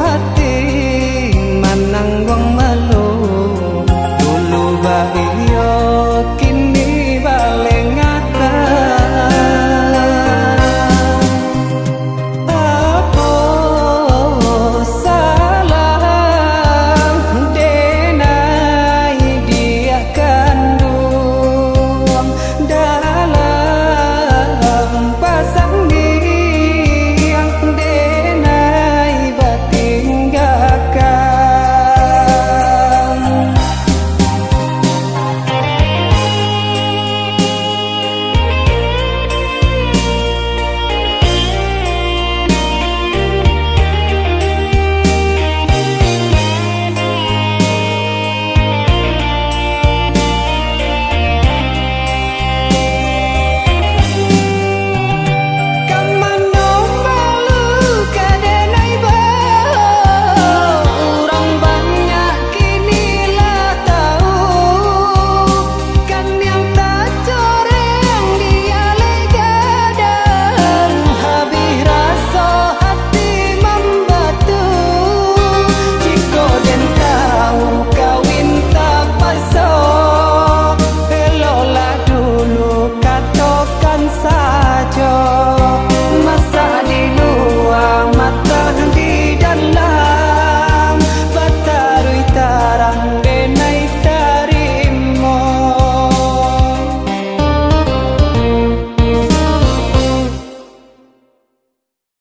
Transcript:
hati manang wong melu.